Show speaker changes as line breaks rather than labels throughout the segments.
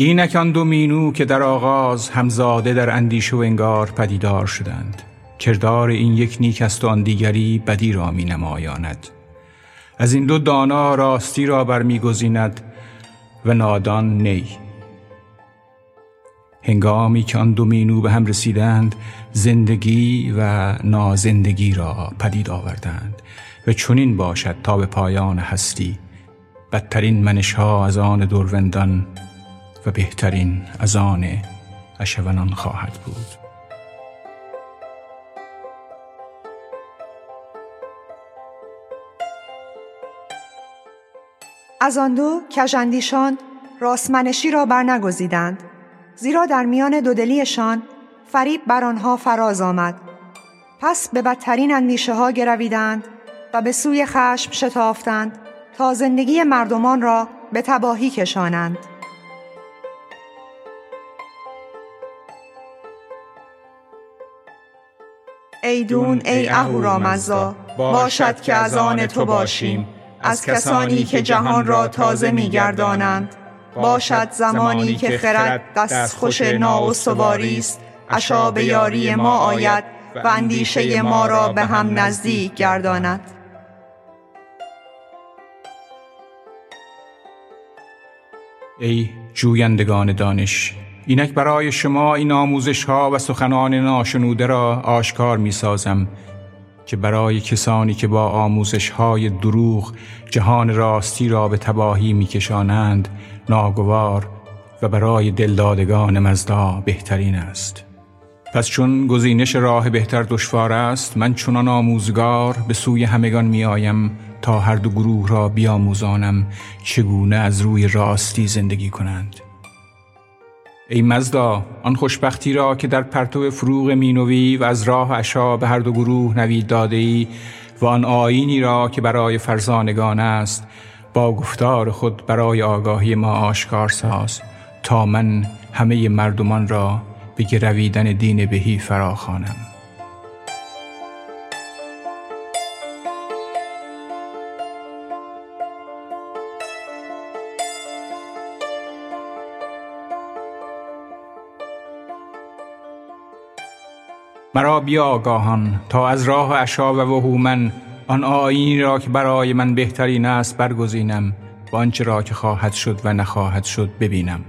اینک آن دو مینو که در آغاز همزاده در اندیشه و انگار پدیدار شدند. کردار این یک نیک است و آن دیگری بدی را می نمایاند. از این دو دانا راستی را برمیگزیند و نادان نی. هنگامی که آن دو مینو به هم رسیدند زندگی و نازندگی را پدید آوردند و چنین باشد تا به پایان هستی. بدترین منش ها از آن دوروندان بهترین از آن اشونان خواهد بود.
از آن دو کژاندیشان راستمنشی را برنگزیدند زیرا در میان دودلیشان فریب بر آنها فراز آمد. پس به بدترین اندیشه ها گرویدند و به سوی خشم شتافتند تا زندگی مردمان را به تباهی کشانند. ایدون ای اهورامزدا باشد که از آن تو باشیم از کسانی که جهان را تازه میگردانند. باشد زمانی که خرد دست خوش نااستواری است. اشا به یاری ما آید و اندیشه ما را به هم نزدیک گرداند.
ای جویندگان دانش اینک برای شما این آموزش ها و سخنان ناشنوده را آشکار می سازم که برای کسانی که با آموزش های دروغ جهان راستی را به تباهی می کشانند ناگوار و برای دلدادگان مزدا بهترین است. پس چون گزینش راه بهتر دشوار است من چونان آموزگار به سوی همگان می آیم تا هر دو گروه را بیاموزانم چگونه از روی راستی زندگی کنند. ای مزدا آن خوشبختی را که در پرتو فروغ مینوی و از راه اشا به هر دو گروه نوید داده ای و آن آینی را که برای فرزانگان است با گفتار خود برای آگاهی ما آشکار ساز تا من همه مردمان را به گرویدن دین بهی فراخوانم. مرا بیا آگاهان تا از راه اشا و وهومن آن آینی را که برای من بهترین است برگزینم و آنچه را که خواهد شد و نخواهد شد ببینم.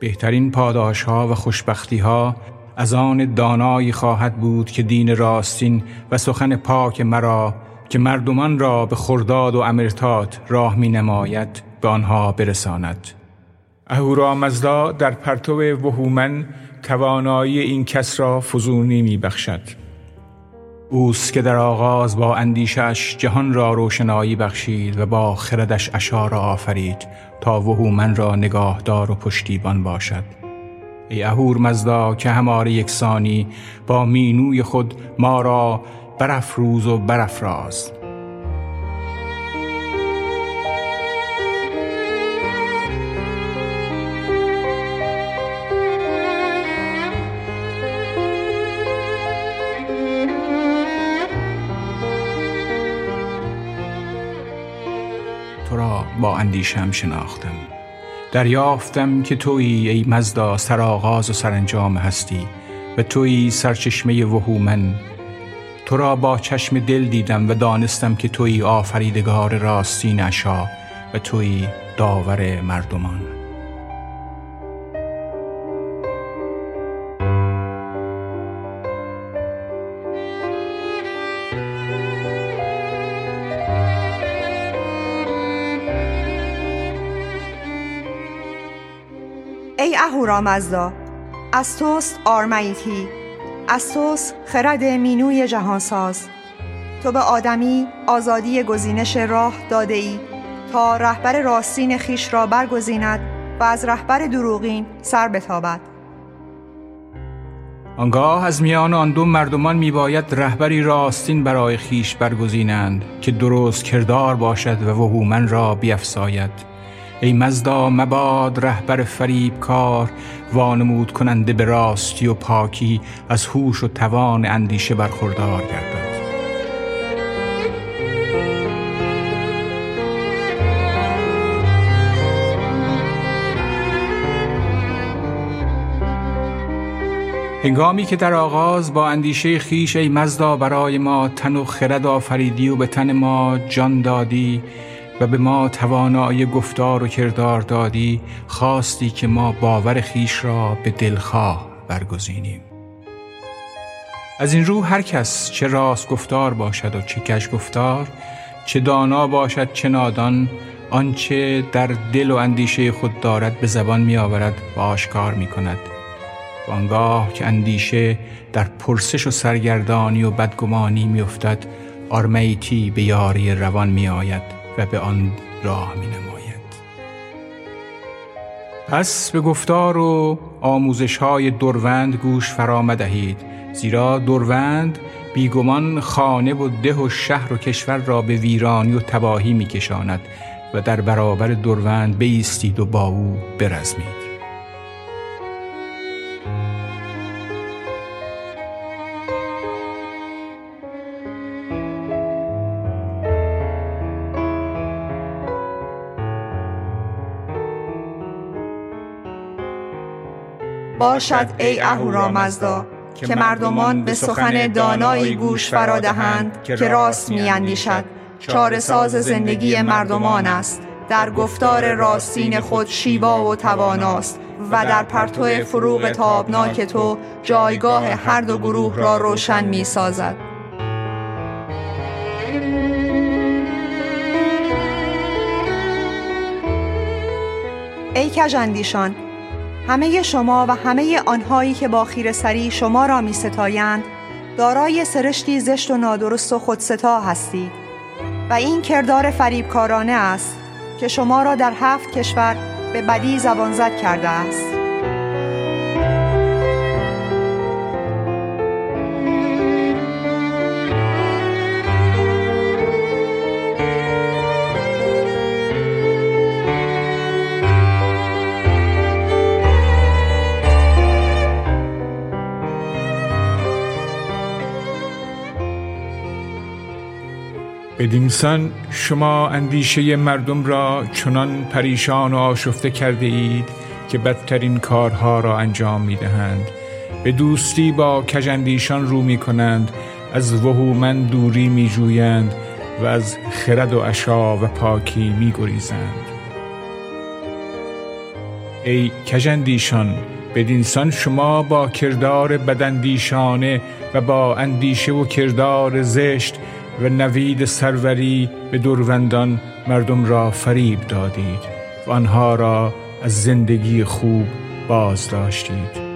بهترین پاداش ها و خوشبختی ها از آن دانایی خواهد بود که دین راستین و سخن پاک مرا که مردمان را به خرداد و امرتات راه می نماید به آنها برساند. اهورا مزدا در پرتو وهومن توانایی این کس را فزونی می بخشد اوست که در آغاز با اندیشش جهان را روشنایی بخشید و با خردش اشار آفرید تا وهومن را نگاهدار و پشتیبان باشد. ای اهور مزدا که هماره یکسانی با مینوی خود ما را برافروز و برافراز. تو را با اندیشم شناختم. دریافتم که تویی ای مزدا سرآغاز و سرانجام هستی و تویی سرچشمه وهومن. تو را با چشم دل دیدم و دانستم که تویی آفریدگار راستین اشا و تویی داور مردمان.
از توست آرمیتی. از توست خرد مینوی جهانساز. تو به آدمی آزادی گزینش راه داده ای تا رهبر راستین خیش را برگزیند و از رهبر دروغین سر بتابد.
آنگاه از میان آن دو مردمان میباید رهبری راستین برای خیش برگزینند که درست کردار باشد و وهومن را بیفزاید. ای مزدا مباد رهبر فریب کار وانمود کننده به راستی و پاکی از هوش و توان اندیشه برخوردار گردد. هنگامی که در آغاز با اندیشه خیش ای مزدا برای ما تن و خرد آفریدی و به تن ما جان دادی و به ما توانایی گفتار و کردار دادی خواستی که ما باور خیش را به دلخواه برگزینیم. از این رو هر کس چه راست گفتار باشد و چه کش گفتار چه دانا باشد چه نادان آنچه در دل و اندیشه خود دارد به زبان می آورد و آشکار می کند و آنگاه که اندیشه در پرسش و سرگردانی و بدگمانی می افتد آرمیتی به یاری روان می آید و به آن راه می نماید پس به گفتار و آموزش های دروند گوش فرا مدهید زیرا دروند بیگمان خانه و ده و شهر و کشور را به ویرانی و تباهی می کشاند و در برابر دروند بیستید و با او برزمید.
باشد ای اهورامزدا که مردمان به سخن دانایی گوش فرا دهند که راست میاندیشد چاره ساز زندگی مردمان است در گفتار راستین خود شیوا و تواناست و در پرتو فروغ تابناک تو جایگاه هر دو گروه را روشن می سازد. ای کجندیشان همه شما و همه آنهایی که با خیر سری شما را می ستایند دارای سرشتی زشت و نادرست و خودستا هستید. و این کردار فریبکارانه است که شما را در هفت کشور به بدی زبان زد کرده است.
بدینسان شما اندیشه مردم را چنان پریشان و آشفته کرده اید که بدترین کارها را انجام می دهند به دوستی با کجندیشان رو می کنند از وهومن دوری می جویند و از خرد و عشا و پاکی می گریزند ای کجندیشان بدینسان شما با کردار بدندیشانه و با اندیشه و کردار زشت و نوید سروری به دوروندان مردم را فریب دادید و آنها را از زندگی خوب باز داشتید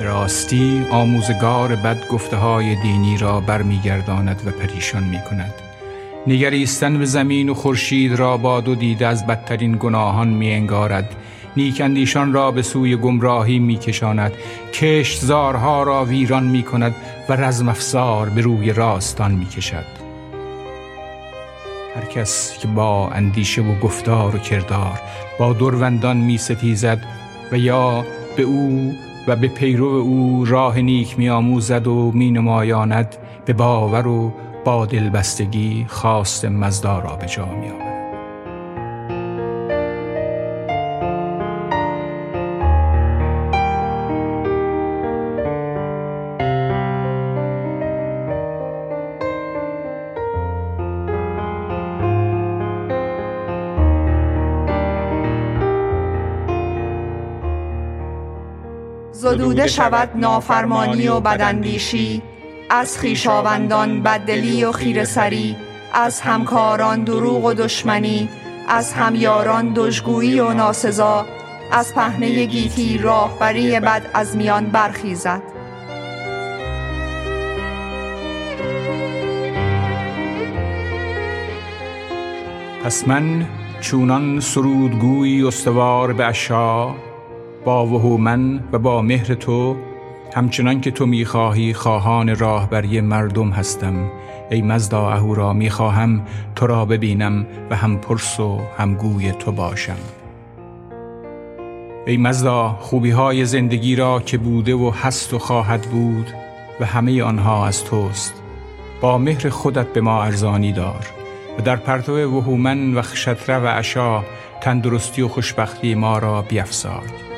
راستی آموزگار بد گفته های دینی را برمیگرداند و پریشان می کند نگریستن به زمین و خورشید را با دو دیده از بدترین گناهان می انگارد نیکندیشان را به سوی گمراهی می کشاند کشتزارها را ویران می کند و رزم افزار به روی راستان می کشد هر کس که با اندیشه و گفتار و کردار با دوروندان می ستیزد و یا به او و به پیرو او راه نیک می آموزد و می نمایاند به باور و با دلبستگی خواست مزدا را به جا می.
زدوده شود نافرمانی و بدندیشی از خیشاوندان بددلی و خیر سری از همکاران دروغ و دشمنی از همیاران دشگویی و ناسزا از پهنه گیتی راهبری بد از میان برخیزد.
پس من چونان سرودگوی استوار به اشا با من و با مهر تو همچنان که تو می‌خواهی خواهان راهبری مردم هستم ای مزدا اهورا می‌خواهم تو را ببینم و هم پرس و هم گوی تو باشم. ای مزدا خوبی های زندگی را که بوده و هست و خواهد بود و همه آنها از توست با مهر خودت به ما ارزانی دار و در پرتو وهومن و خشتره و عشا تندرستی و خوشبختی ما را بیفزای.